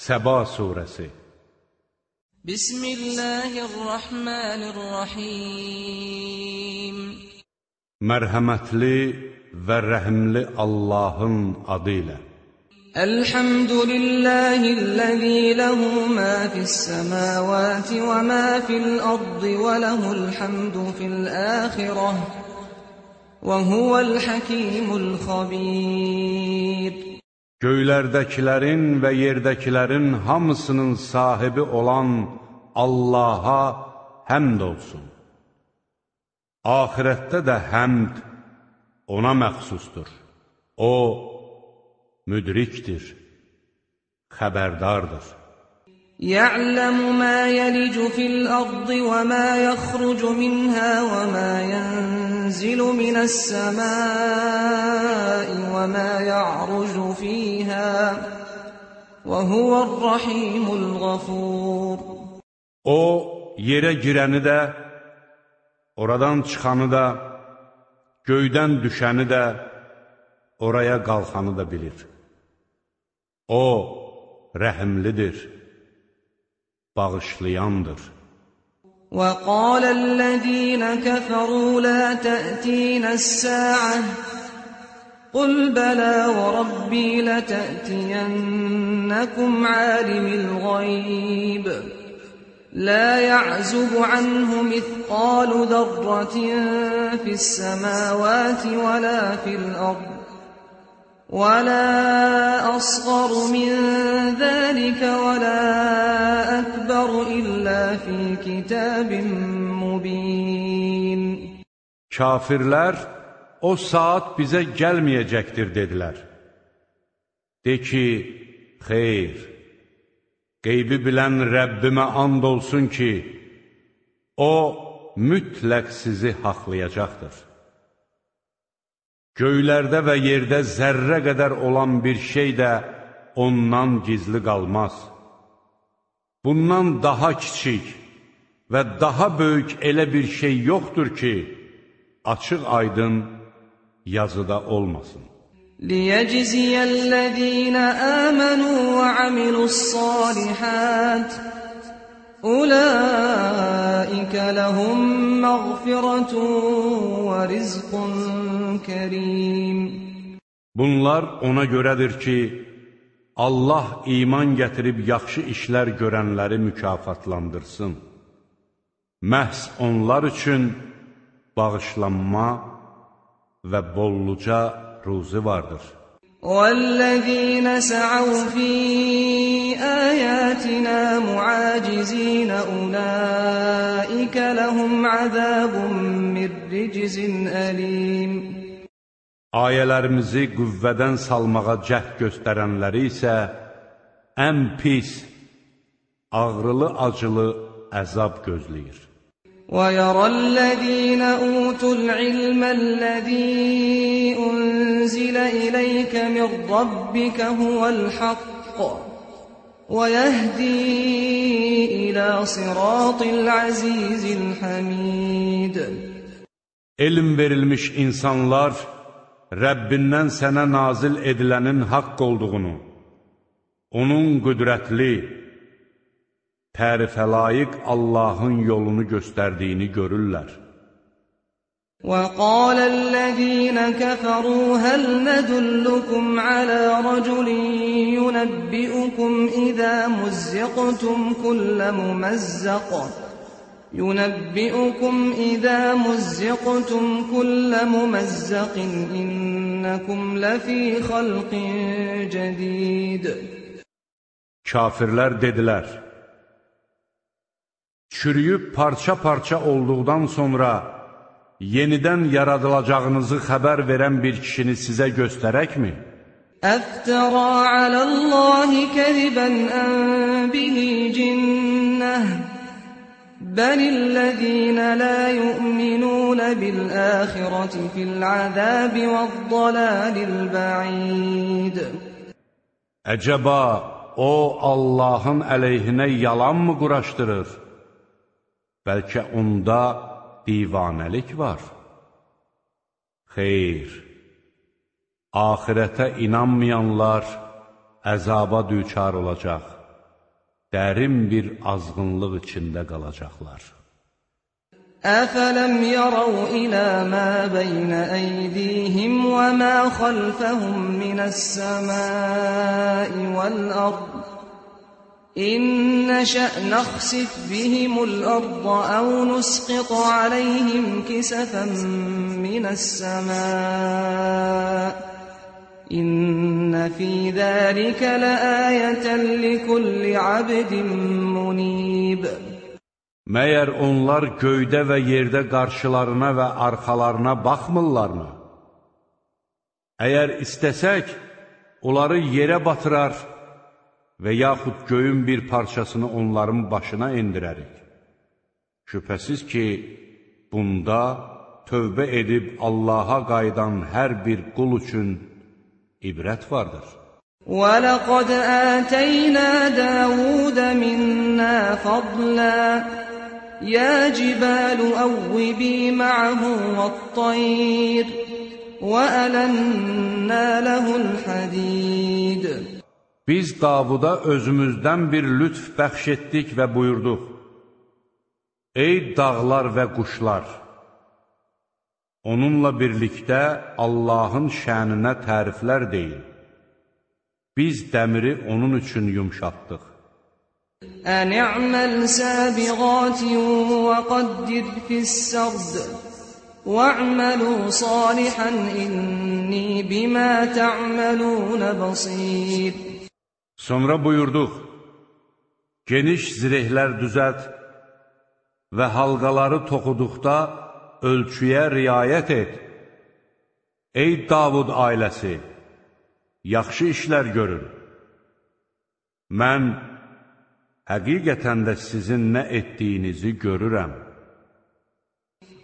Səba surəsi Bismillahirrahmanirrahim Mərhəmətli və rəhimli Allahın adı ilə Elhamdülillahillazi lehu ma fis-semawati və ma fil-ardı və lehul hamdu fil-axirah və huvəl-hakimul xabir Göylərdəkilərin və yerdəkilərin hamısının sahibi olan Allaha həmd olsun. Ahirətdə də həmd ona məxsusdur. O, müdrikdir, xəbərdardır. يعلم ما يلج في الأرض وما يخرج منها وما ينزل من السماء وما يعرج فيها وهو الرحيم الغفور O, yerə girəni də, oradan çıxanı da, göydən düşəni də, oraya qalxanı da bilir. O, rəhimlidir, Bağışlayandır. وقال الذين كفروا لا تأتينا الساعة قل بلى وربي لتأتينكم عالم الغيب لا يعزب عنه مثقال ذرة في السماوات ولا في الأرض ولا أصغر من ذلك ولا أكبر إلا في كتاب مبين Kafirlər, o saat bizə gəlməyəcəkdir, dedilər. De ki, xeyr, qeybi bilən Rəbbimə and olsun ki, O, mütləq sizi haqlayacaqdır. Göylərdə və yerdə zərrə qədər olan bir şey də ondan gizli qalmaz. Bundan daha kiçik və daha böyük elə bir şey yoxdur ki, açıq aydın yazıda olmasın. ليجزي الذين آمنوا وعملوا الصالحات أولئك لهم مغفرة ورزق كريم Bunlar ona görədir ki, Allah iman gətirib yaxşı işlər görənləri mükafatlandırsın. Məhz onlar üçün bağışlanma və bolluca ruzi vardır. والذين سعوا في آياتنا معاجزين أولئك لهم عذاب من رجز أليم Ayələrimizi qüvvədən salmağa cəhd göstərənləri isə ən pis, ağrılı-acılı əzab gözləyir. ويرى الذين أوتوا العلم الذي أنزل إليك من ربك هو الحق ويهدي إلى صراط العزيز الحميد. علم verilmiş insanlar Rəbbindən sənə nazil edilənin haqq olduğunu, onun qüdrətli, tərifə layiq Allahın yolunu göstərdiyini görürlər. وقال الذين كفروا هل ندلكم على رجل ينبئكم إذا مزقتم كل ممزق ينبئكم إذا مزقتم كل ممزق إنكم لفي خلق جديد Kafirlər dedilər, çürüyüb parça-parça olduqdan sonra yenidən yaradılacağınızı xəbər verən bir kişini sizə göstərəkmi? Əftərə aləllahi kəribən ən bihi cinnəh Bəlillədinə la yu'minunə bil-əxirəti fil-əzəbi vəz-zalalil-bə'id Əcəba, o Allahın əleyhinə yalan mı quraşdırır? Bəlkə onda divanəlik var. Xeyr, axirətə inanmayanlar əzaba düçar olacaq. dərin bir azğınlıq içində qalacaqlar. أفلم يروا إلى ما بين أيديهم وما خلفهم من السماء والأرض İn nəşə nəxsif bihimul ərdə əv nusqit aleyhim kisəfən minəs-səmâ. İnnə fī zəlikə ləəyətən likulli abdin munib. Məyər onlar göydə və yerdə qarşılarına və arxalarına baxmırlarmı? Əgər istəsək, onları yerə batırar, və yaxud göyün bir parçasını onların başına indirərik. Şübhəsiz ki, bunda tövbə edib Allaha qayıdan hər bir qul üçün ibrət vardır. وَلَقَدْ آتَيْنَا دَاوُودَ مِنَّا فَضْلًا يا جبال أوبي معه والطير وألنا له الحديد Biz Davuda özümüzdən bir lütf bəxş etdik və buyurduq. Ey dağlar və quşlar! Onunla birlikdə Allahın şəninə təriflər deyin. Biz dəmiri onun üçün yumşatdıq. أن اعمل سابغات وقدر في السرد واعملوا صالحا إني بما تعملون بصير Sonra buyurduq, geniş zirehlər düzət və halqaları toxuduqda ölçüyə riayət et. Ey Davud ailəsi, yaxşı işlər görün. Mən Həqiqətən də sizin nə etdiyinizi görürəm.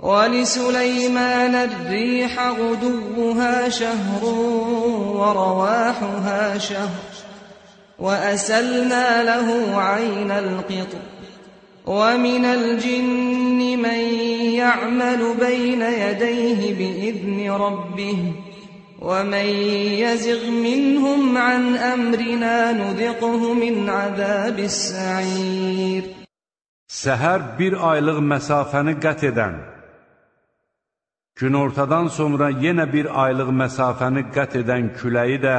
وَلِسُلَيْمَانَ الرِّيحَ غُدُوُّهَا شَهْرٌ وَرَوَاحُهَا شَهْرٌ وَأَسَلْنَا لَهُ عَيْنَ الْقِطْرِ وَمِنَ الْجِنِّ مَن يَعْمَلُ بَيْنَ يَدَيْهِ بِإِذْنِ رَبِّهِ وَمَنْ يَزِغْ مِنْهُمْ عَنْ أَمْرِنَا نُذِقْهُ مِنْ عَذَابِ السَّعِيرِ Səhər bir aylıq məsafəni qət edən, günortadan sonra yenə bir aylıq məsafəni qət edən küləyi də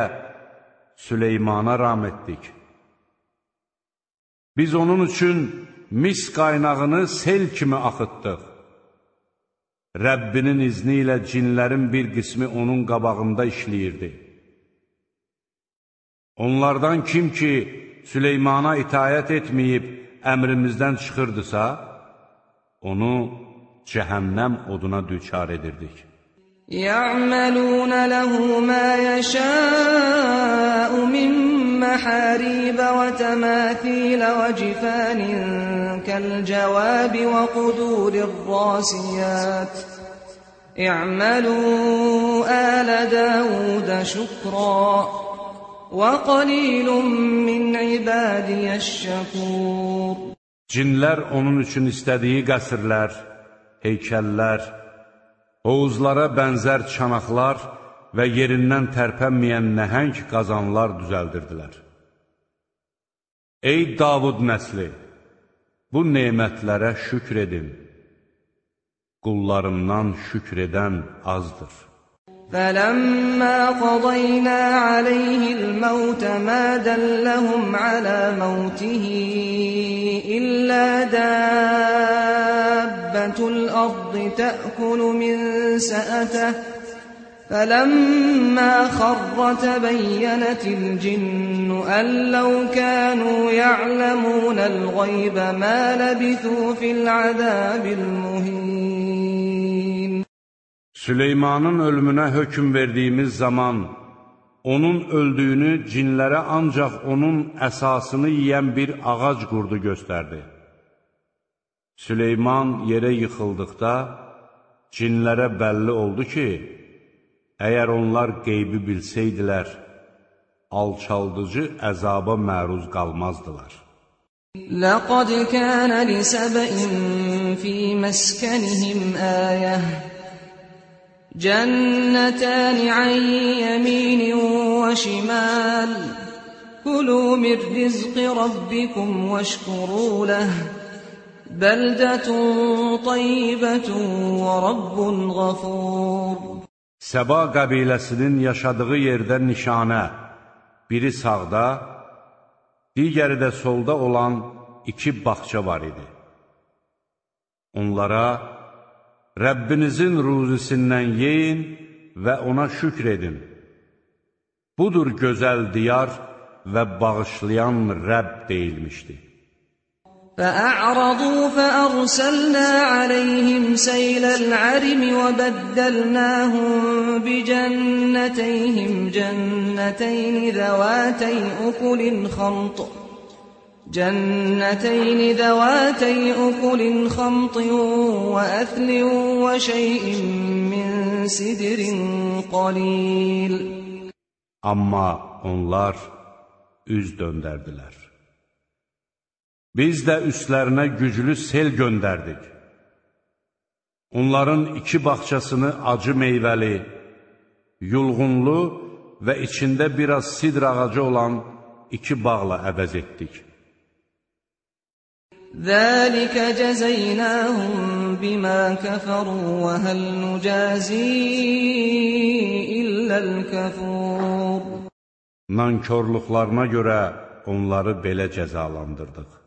Süleymana ram etdik. Biz onun üçün mis qaynağını sel kimi axıtdıq. Rəbbinin izni ilə cinlərin bir qismi onun qabağında işləyirdi. Onlardan kim ki Süleymana itayət etməyib əmrimizdən çıxırdısa, onu cəhənnəm oduna düçar edirdik. Ya'maluna lahu ma yasha'u يشاء من محاريب وتماثيل وجفان كالجواب وقدور الراسيات اعملوا آل داود شكرا وقليل من عبادي الشكور Cinlər onun üçün istədiyi qəsrlər, heykəllər, hovuzlara bənzər çanaqlar və yerindən tərpənməyən nəhəng qazanlar düzəldirdilər. Ey Davud nəsli! Bu nemətlərə şükr edin. Qullarımdan şükr edən azdır. فَلَمَّا قَضَيْنَا عَلَيْهِ الْمَوْتَ مَا دَلَّهُمْ عَلَى مَوْتِهِ إِلَّا دَابَّةُ الْأَرْضِ تَأْكُلُ مِنْ سَأَتَهُ فلما خر تبينت الجن أن لو كانوا يعلمون الغيب ما لبثوا في العذاب المهين Süleymanın ölümünə hökm verdiyimiz zaman onun öldüyünü cinlərə ancaq onun əsasını yiyən bir ağac qurdu göstərdi. Süleyman yerə yıxıldıqda cinlərə bəlli oldu ki, Əgər onlar qeybi bilsəydilər, alçaldıcı əzaba məruz qalmazdılar. لقد كان لسبإ في مسكنهم آية جنتان عن يمين وشمال كلوا من رزق ربكم واشكروا له بلدة طيبة ورب غفور Səba qəbiləsinin yaşadığı yerdə nişanə, biri sağda, digəri də solda olan iki baxça var idi. Onlara Rəbbinizin ruzisindən yeyin və ona şükr edin. Budur gözəl diyar və bağışlayan Rəbb deyilmişdi. فأعرضوا فأرسلنا عليهم سيل العرم وبدلناهم بجنتيهم جنتين ذواتي أكل خمط جنتين ذواتي أكل خمط وأثل وشيء من سدر قليل Amma onlar üz döndərdilər. Biz də üstlərinə güclü sel göndərdik. Onların iki baxçasını acı meyvəli, yulğunlu və içində biraz sidr ağacı olan iki bağla əvəz etdik. Zəlikə cəzeynəhum bimə kəfəru və həl nücəzi illəl kəfur. Nankorluqlarına görə onları belə cəzalandırdıq.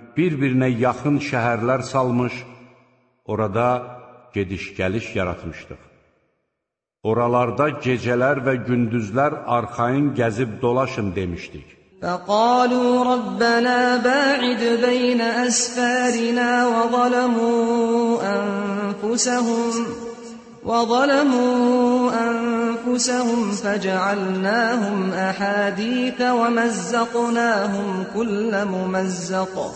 bir-birinə yaxın şəhərlər salmış, orada gediş-gəliş yaratmışdıq. Oralarda gecələr və gündüzlər arxayın gəzib dolaşın demişdik. فقالوا ربنا باعد بين أسفارنا وظلموا أنفسهم وظلموا أنفسهم فجعلناهم أحاديث ومزقناهم كل ممزق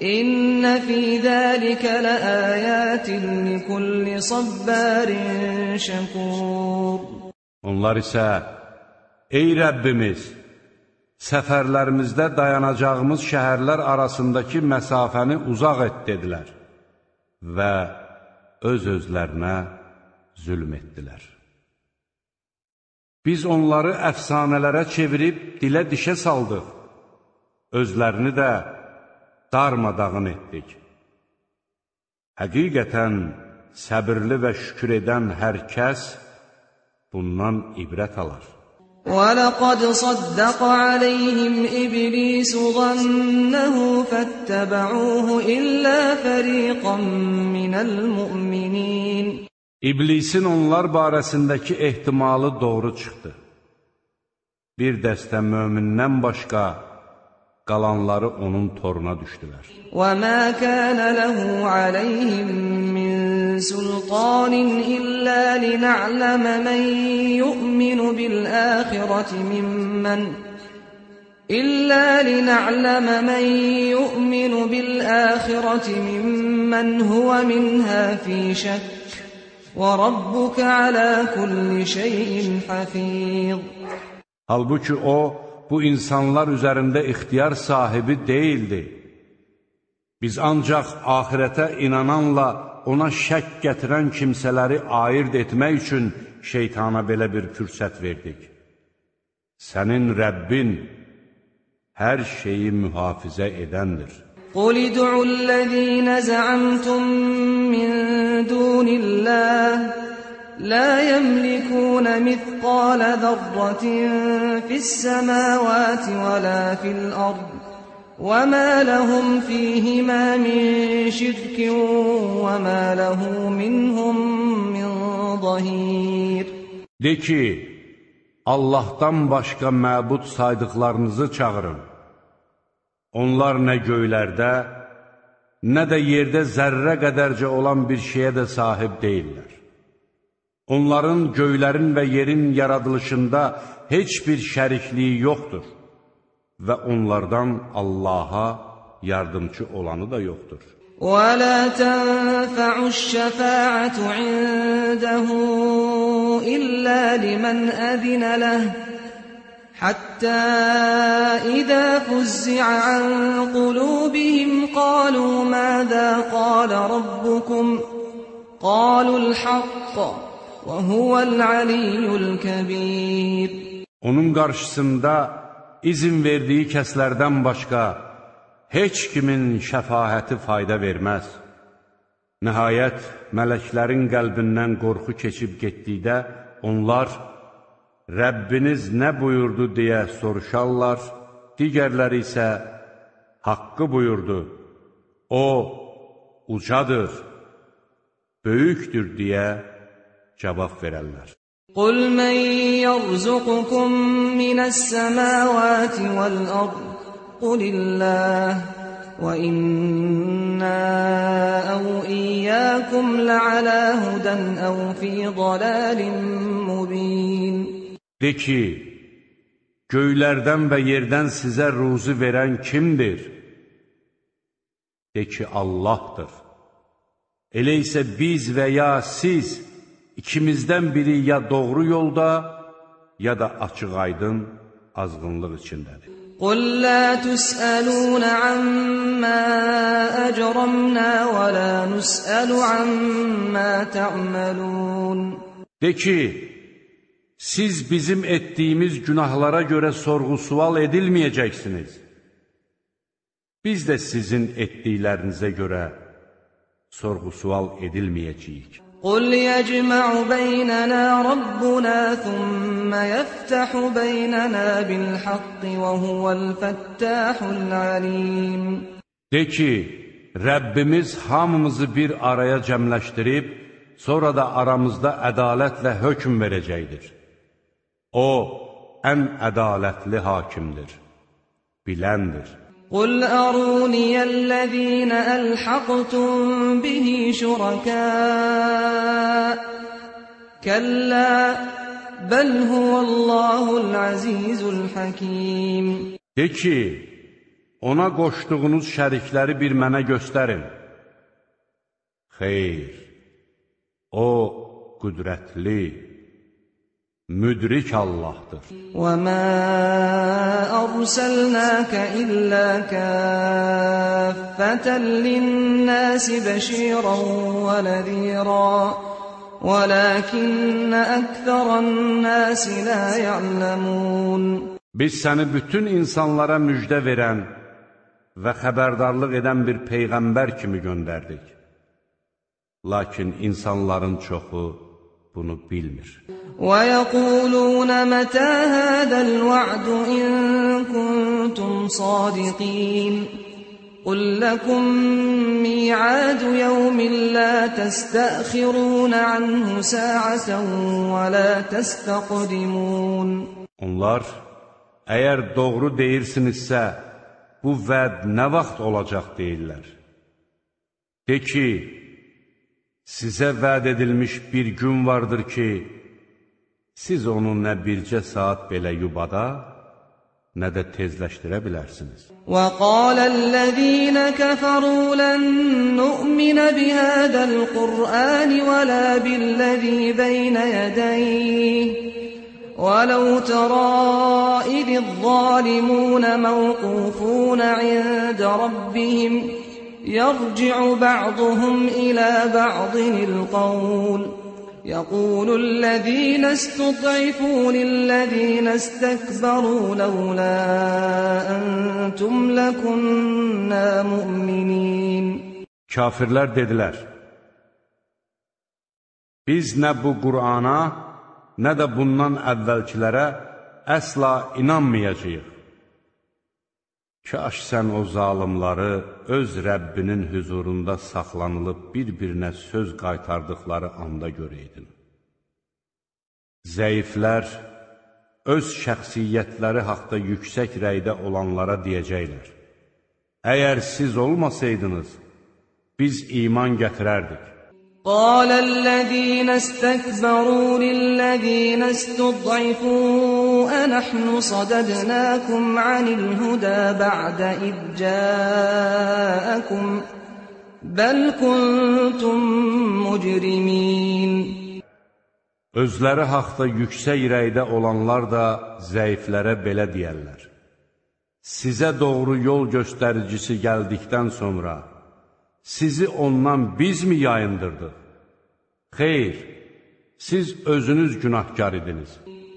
İnne fi zalika laayatin li kulli sabbarin şakur. Onlar isə Ey Rəbbimiz, səfərlərimizdə dayanacağımız şəhərlər arasındakı məsafəni uzaq et dedilər və öz-özlərinə zülm etdilər. Biz onları əfsanələrə çevirib dilə dişə saldıq, özlərini də darmadağın etdik. Həqiqətən səbirli və şükür edən hər kəs bundan ibrət alar. وَلَقَدْ صَدَّقَ عَلَيْهِمْ إِبْلِيسُ ظَنَّهُ فَاتَّبَعُوهُ إِلَّا فَرِيقًا مِنَ الْمُؤْمِنِينَ İblisin onlar barəsindəki ehtimalı doğru çıxdı. Bir dəstə mömindən başqa qalanları onun toruna düşdülər. وَمَا كَانَ لَهُ عَلَيْهِمْ مِنْ سُلْطَانٍ إِلَّا لِنَعْلَمَ مَنْ يُؤْمِنُ بِالْآخِرَةِ مِمَّنْ إِلَّا لِنَعْلَمَ مَنْ يُؤْمِنُ بِالْآخِرَةِ مِمَّنْ هُوَ مِنْهَا فِي شَكٍّ وَرَبُّكَ عَلَى كُلِّ شَيْءٍ حَفِيظٌ Halbuki o, bu insanlar üzərində ixtiyar sahibi deyildi. Biz ancaq ahirətə inananla ona şək gətirən kimsələri ayırt etmək üçün şeytana belə bir fürsət verdik. Sənin Rəbbin hər şeyi mühafizə edəndir. قل ادعوا الذين زعمتم من دون الله لا يملكون مثقال ذرة في السماوات ولا في الأرض وما لهم فيهما من شرك وما له منهم من ظهير De ki, Allahdan başqa məbud saydıqlarınızı çağırın. Onlar nə göylərdə, nə də yerdə zərrə qədərcə olan bir şeyə də sahib deyirlər. Onların göylərin və yerin yaradılışında heç bir şərikliyi yoxdur və onlardan Allaha yardımcı olanı da yoxdur. وَلَا تَنفَعُ الشَّفَاعَةُ عِندَهُ إِلَّا لِمَنْ أَذِنَ لَهُ حتى إذا فزع عن قلوبهم قالوا ماذا قال ربكم قالوا الحق وهو العلي الكبير Onun qarşısında izin verdiyi kəslərdən başqa heç kimin şəfahəti fayda verməz. Nəhayət, mələklərin qəlbindən qorxu keçib getdikdə onlar Rəbbiniz nə buyurdu deyə soruşarlar, digərləri isə haqqı buyurdu. O, ucadır, böyükdür deyə cavab verərlər. Qul men yerzuqukum minas semawati vel ard qulillah ve inna au iyyakum la ala hudan au fi De ki göylərdən və yerdən sizə ruzu verən kimdir? De ki Allahdır. Elə isə biz və ya siz ikimizdən biri ya doğru yolda, ya da açıq aydın azğınlıq içindədir. قل لا تسألون عما أجرمنا ولا نسأل عما تعملون De ki, siz bizim etdiyimiz günahlara görə sorğu-sual edilməyəcəksiniz. Biz də sizin etdiklərinizə görə sorğu-sual edilməyəcəyik. قل يجمع بيننا ربنا ثم يفتح بيننا بالحق وهو الفتاح العليم De ki, Rəbbimiz hamımızı bir araya cəmləşdirib, sonra da aramızda ədalətlə hökm verəcəkdir. O, ən ədalətli hakimdir, biləndir. قل أروني الذين ألحقتم به شركاء كلا بل هو الله العزيز الحكيم De ki, ona qoşduğunuz şərikləri bir mənə göstərin. Xeyr, o qüdrətli, müdrik Allahdır. وما أرسلناك إلا كافة للناس بشيرا ونذيرا ولكن أكثر الناس لا يعلمون Biz səni bütün insanlara müjdə verən və xəbərdarlıq edən bir peyğəmbər kimi göndərdik. Lakin insanların çoxu bunu bilmir. ويقولون متى هذا الوعد إن كنتم صادقين قل لكم ميعاد يوم لا تستأخرون عنه ساعة ولا تستقدمون Onlar, əgər doğru deyirsinizsə, bu vəd nə vaxt olacaq deyirlər. De ki, sizə vəd edilmiş bir gün vardır ki, siz onu nə bircə saat belə yubada, nə də tezləşdirə bilərsiniz. وقال الذين كفروا لن نؤمن بهذا القرآن ولا بالذي بين يديه ولو ترى إذ الظالمون موقوفون عند ربهم يرجع بعضهم إلى بعض القول يقول الذين استضعفوا للذين استكبروا لولا أنتم لكنا مؤمنين Kafirlər dedilər, biz nə bu Qurana, nə də bundan əvvəlkilərə əsla inanmayacaq. Kaş sən o zalimları öz Rəbbinin hüzurunda saxlanılıb bir-birinə söz qaytardıqları anda görəydin. Zəiflər öz şəxsiyyətləri haqda yüksək rəydə olanlara deyəcəklər. Əgər siz olmasaydınız, biz iman gətirərdik. قال الذين استكبروا للذين استضعفوا أنحن صددناكم عن الهدى بعد إذ جاءكم بل كنتم مجرمين Özləri haqda yüksək rəydə olanlar da zəiflərə belə deyərlər. Sizə doğru yol göstəricisi gəldikdən sonra sizi ondan biz mi yayındırdıq? Xeyr, siz özünüz günahkar idiniz.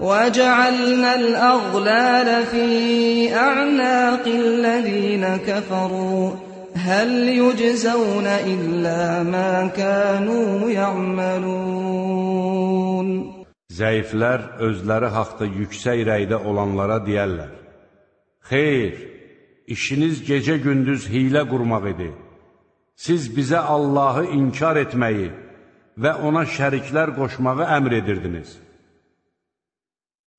وجعلنا الأغلال في أعناق الذين كفروا هل يجزون إلا ما كانوا يعملون Zəiflər özləri haqda yüksək rəydə olanlara deyərlər, Xeyr, işiniz gecə-gündüz hilə qurmaq idi. Siz bizə Allahı inkar etməyi və ona şəriklər qoşmağı əmr edirdiniz.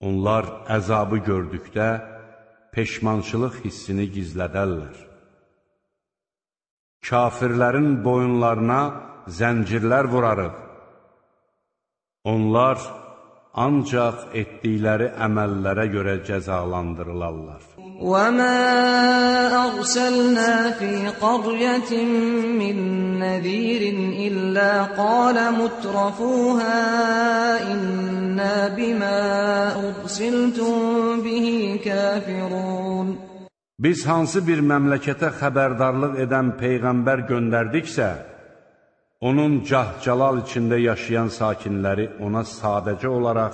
Onlar əzabı gördükdə peşmançılıq hissini gizlədərlər. Kafirlərin boyunlarına zəncirlər vurarıq. Onlar ancaq etdikləri əməllərə görə cəzalandırılarlar. وَمَا أَرْسَلْنَا فِي قَرْيَةٍ مِّن نَّذِيرٍ إِلَّا قَالَ مُتْرَفُوهَا إِنَّا بِمَا أُرْسِلْتُم بِهِ كَافِرُونَ Biz hansı bir məmləkətə xəbərdarlıq edən peyğəmbər göndərdiksə, onun cah-calal içində yaşayan sakinləri ona sadəcə olaraq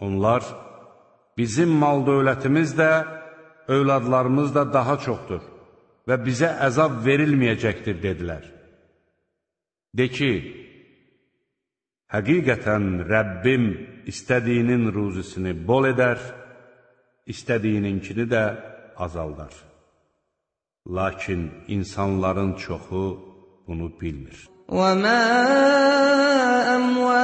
Onlar, bizim mal dövlətimiz də, övladlarımız da daha çoxdur və bizə əzab verilməyəcəkdir, dedilər. De ki, həqiqətən Rəbbim istədiyinin ruzisini bol edər, istədiyininkini də azaldar. Lakin insanların çoxu bunu bilmir. وَمَا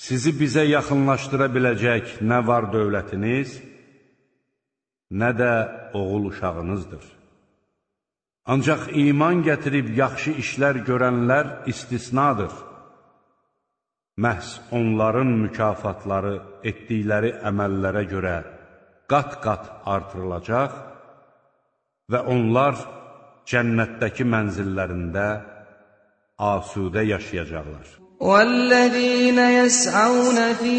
Sizi bizə yaxınlaşdıra biləcək nə var dövlətiniz, nə də oğul uşağınızdır. Ancaq iman gətirib yaxşı işlər görənlər istisnadır. Məhz onların mükafatları etdikləri əməllərə görə qat-qat artırılacaq və onlar cənnətdəki mənzillərində asudə yaşayacaqlar. وَالَّذِينَ يَسْعَوْنَ فِي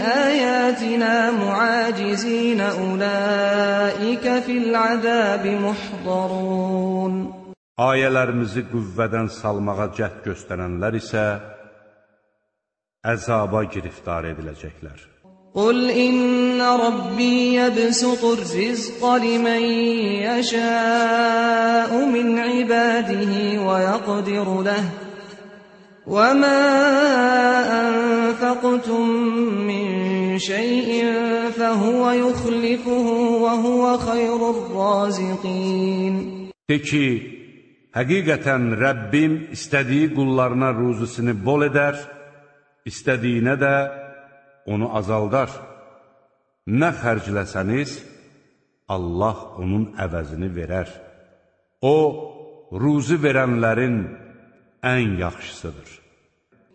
آيَاتِنَا مُعَاجِزِينَ أُولَٰئِكَ فِي الْعَذَابِ مُحْضَرُونَ Ayələrimizi qüvvədən salmağa cəhd göstərənlər isə əzaba giriftar ediləcəklər. قل إن ربي يبسط الرزق لمن يشاء من عباده ويقدر له وما أنفقتم من شيء فهو يخلفه وهو خير الرازقين De ki, həqiqətən Rəbbim istədiyi qullarına ruzusunu bol edər, istədiyinə də onu azaldar. Nə xərcləsəniz, Allah onun əvəzini verər. O, ruzi verənlərin ən yaxşısıdır.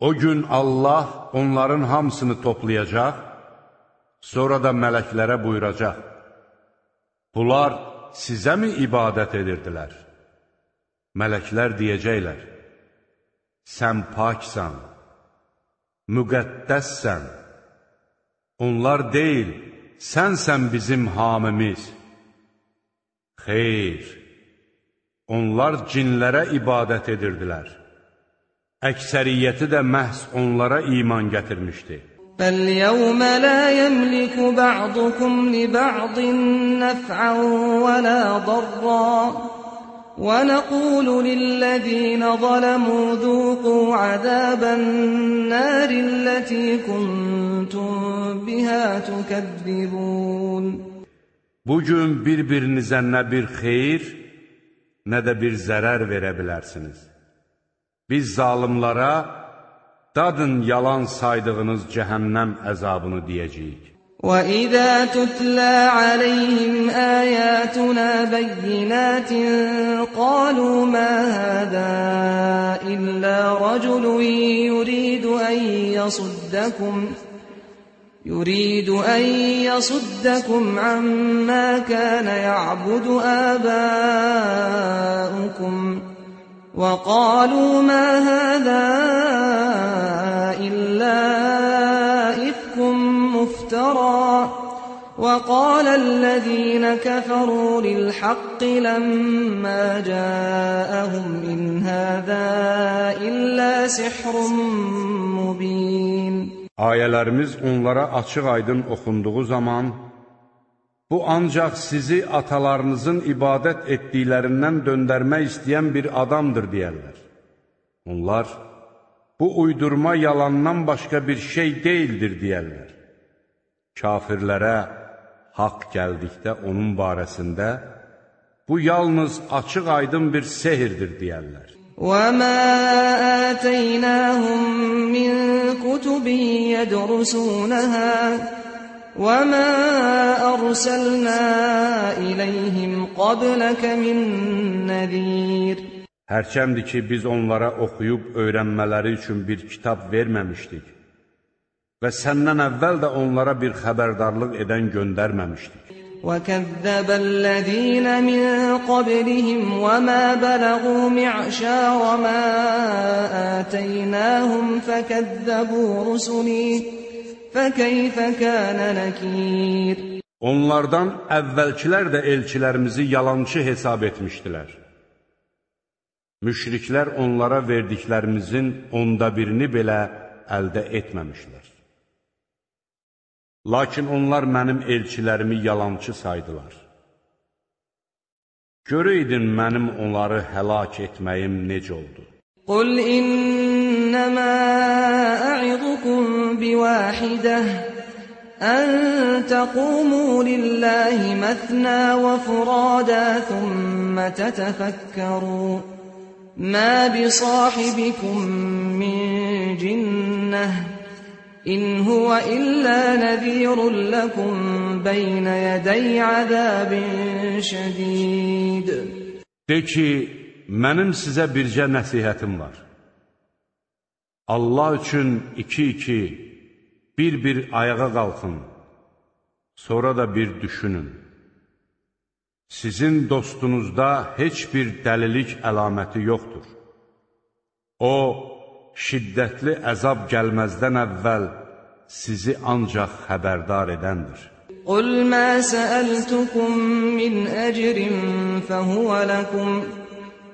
O gün Allah onların hamısını toplayacaq, sonra da mələklərə buyuracaq. Bunlar sizə mi ibadət edirdilər? Mələklər deyəcəklər, sən paksan, müqəddəssən, onlar deyil, sənsən bizim hamimiz. Xeyr, onlar cinlərə ibadət edirdilər Əksəriyyəti də məhz onlara iman gətirmişdi. فَالْيَوْمَ لَا يَمْلِكُ بَعْضُكُمْ لِبَعْضٍ نَفْعًا وَلَا ضَرًّا وَنَقُولُ لِلَّذِينَ ظَلَمُوا ذُوقُوا عَذَابَ النَّارِ الَّتِي كُنتُم بِهَا تُكَذِّبُونَ Bugün bir-birinizə nə bir xeyir, nə də bir zərər verə bilərsiniz. Biz zalimlara, dadın yalan saydığınız cəhənnəm əzabını deyəcəyik. وَإِذَا تُتْلَى عَلَيْهِمْ آيَاتُنَا بَيِّنَاتٍ قَالُوا مَا هَذَا إِلَّا رَجُلٌ يُرِيدُ أَن يَصُدَّكُمْ يريد أن يصدكم عما كان يعبد آباؤكم وقالوا ما هذا إلا إفك مفترى. وقال الذين كفروا للحق لما جاءهم إن هذا إلا سحر مبين. Ayələrimiz onlara açıq-aydın oxunduğu zaman, bu ancaq sizi atalarınızın ibadət etdiklərindən döndərmək istəyən bir adamdır deyərlər. Onlar, bu uydurma yalandan başqa bir şey deyildir deyərlər. Kafirlərə haqq gəldikdə onun barəsində, bu yalnız açıq-aydın bir sehirdir deyərlər. وَمَا آتَيْنَاهُم مِّن كُتُبٍ يَدْرُسُونَهَا وَمَا أَرْسَلْنَا إِلَيْهِمْ قَبْلَكَ مِن نَّذِيرٍ Hərçəmdir ki, biz onlara oxuyub öyrənmələri üçün bir kitab verməmişdik və səndən əvvəl də onlara bir xəbərdarlıq edən göndərməmişdik. وَكَذَّبَ الَّذِينَ مِن قَبْلِهِمْ وَمَا بَلَغُوا مِعْشَارَ مَا آتَيْنَاهُمْ فَكَذَّبُوا رُسُلِي فَكَيْفَ كَانَ نَكِيرِ Onlardan əvvəlkilər də elçilərimizi yalançı hesab etmişdilər. Müşriklər onlara verdiklərimizin onda birini belə əldə etməmişlər. Lakin onlar mənim elçilərimi yalançı saydılar. Görəydin mənim onları həlak etməyim necə oldu? Qul innəmə ə'idu بِوَاحِدَةٍ أَن تَقُومُوا لِلَّهِ مَثْنَىٰ وَفُرَادَىٰ ثُمَّ تَتَفَكَّرُوا مَا بِصَاحِبِكُم مِّن جِنَّةٍ إن هو إلا نذير لكم بين يدي عذاب شديد De ki, mənim sizə bircə nəsihətim var. Allah üçün iki-iki, bir-bir ayağa qalxın, sonra da bir düşünün. Sizin dostunuzda heç bir dəlilik əlaməti yoxdur. O, şiddətli əzab gəlməzdən əvvəl sizi ancaq xəbərdar edəndir. Qul mə səəltukum min əcrin fəhuvə ləkum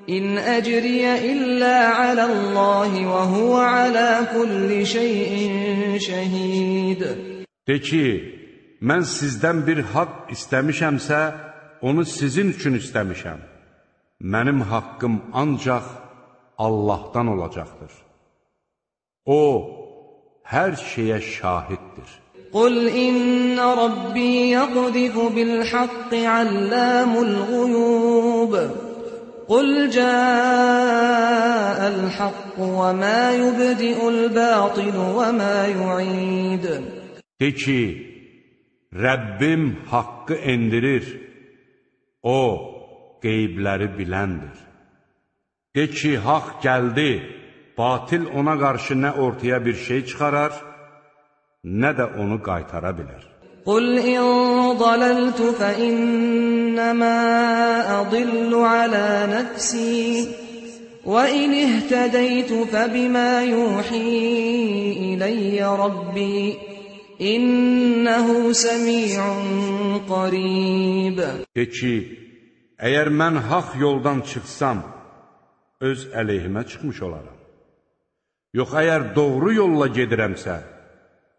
İn əcriyə illə aləllahi və huvə alə kulli şeyin şəhid. De ki, mən sizdən bir haqq istəmişəmsə, onu sizin üçün istəmişəm. Mənim haqqım ancaq Allahdan olacaqdır. O, hər şeyə şahiddir. Qul inna rabbi yaqdifu bil haqqi allamul ghuyub. قل جاء الحق وما يبدئ الباطل وما يعيد De ki, Rəbbim haqqı endirir, O, qeybləri biləndir. De ki, haqq gəldi, batil ona qarşı nə ortaya bir şey çıxarar, nə də onu qaytara bilər. قل إن ضللت فإنما أضل على نفسي وإن اهتديت فبما يوحي إلي ربي إنه سميع قريب De ki, əgər mən haqq yoldan çıxsam, öz əleyhimə çıxmış olaram. Yox, əgər doğru yolla gedirəmsə,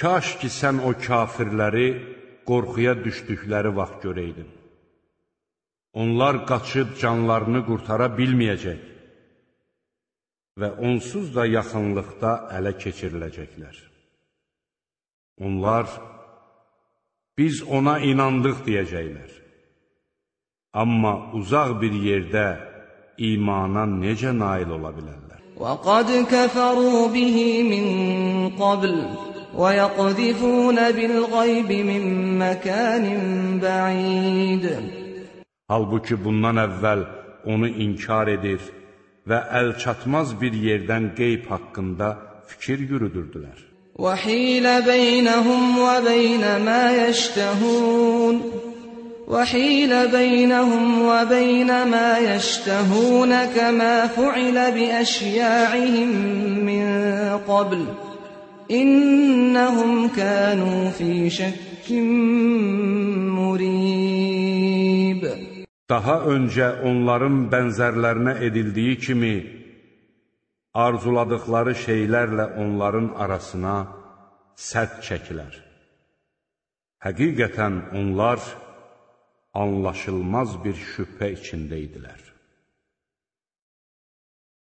Kaş ki, sən o kafirləri qorxuya düşdükləri vaxt görəydin. Onlar qaçıb canlarını qurtara bilməyəcək və onsuz da yaxınlıqda ələ keçiriləcəklər. Onlar, biz ona inandıq deyəcəklər. Amma uzaq bir yerdə imana necə nail ola bilərlər? وَقَدْ كَفَرُوا بِهِ مِنْ قَبْلِ وَيَقْذِفُونَ بِالْغَيْبِ مِنْ مَكَانٍ بَعِيدٍ Halbuki bundan əvvəl onu inkar edir və əl çatmaz bir yerdən qeyb haqqında fikir yürüdürdülər. وَحِيلَ بَيْنَهُمْ وَبَيْنَ مَا يَشْتَهُونَ وحيل بينهم وبين ما يشتهون كما فعل بأشياعهم من قبل إنهم كانوا في شك مريب Daha öncə onların bənzərlərinə edildiyi kimi arzuladıkları şeylərlə onların arasına sədd çəkilər. Həqiqətən onlar anlaşılmaz bir şübhə içində idilər.